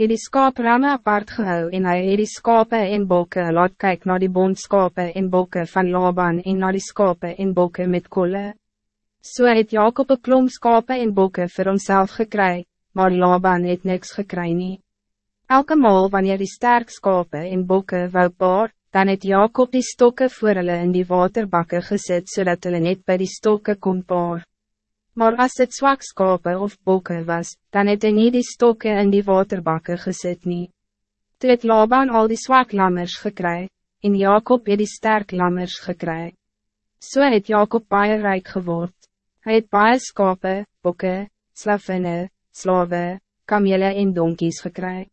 het die skaapramme apart gehou en hy het die skape en bokke laat kyk na die bondskape en bokke van Laban en na die skape en bokke met kolle. So het Jacob een klomp skape en bokke vir homself gekry, maar Laban het niks gekry nie. Elke maal wanneer die sterk skape en bokke wou paar, dan het Jacob die stokken voor hulle in die waterbakke gezet, zodat hulle net bij die stokken kon paar. Maar als het zwak skape of bokke was, dan het hy nie die stokke in die waterbakke gezet nie. Toe het Laban al die zwak lammers gekry, en Jacob het die sterk lammers gekry. So het Jacob baie rijk geword. Hij het baie skape, bokke, slavinne, slawe, kamele en donkies gekry.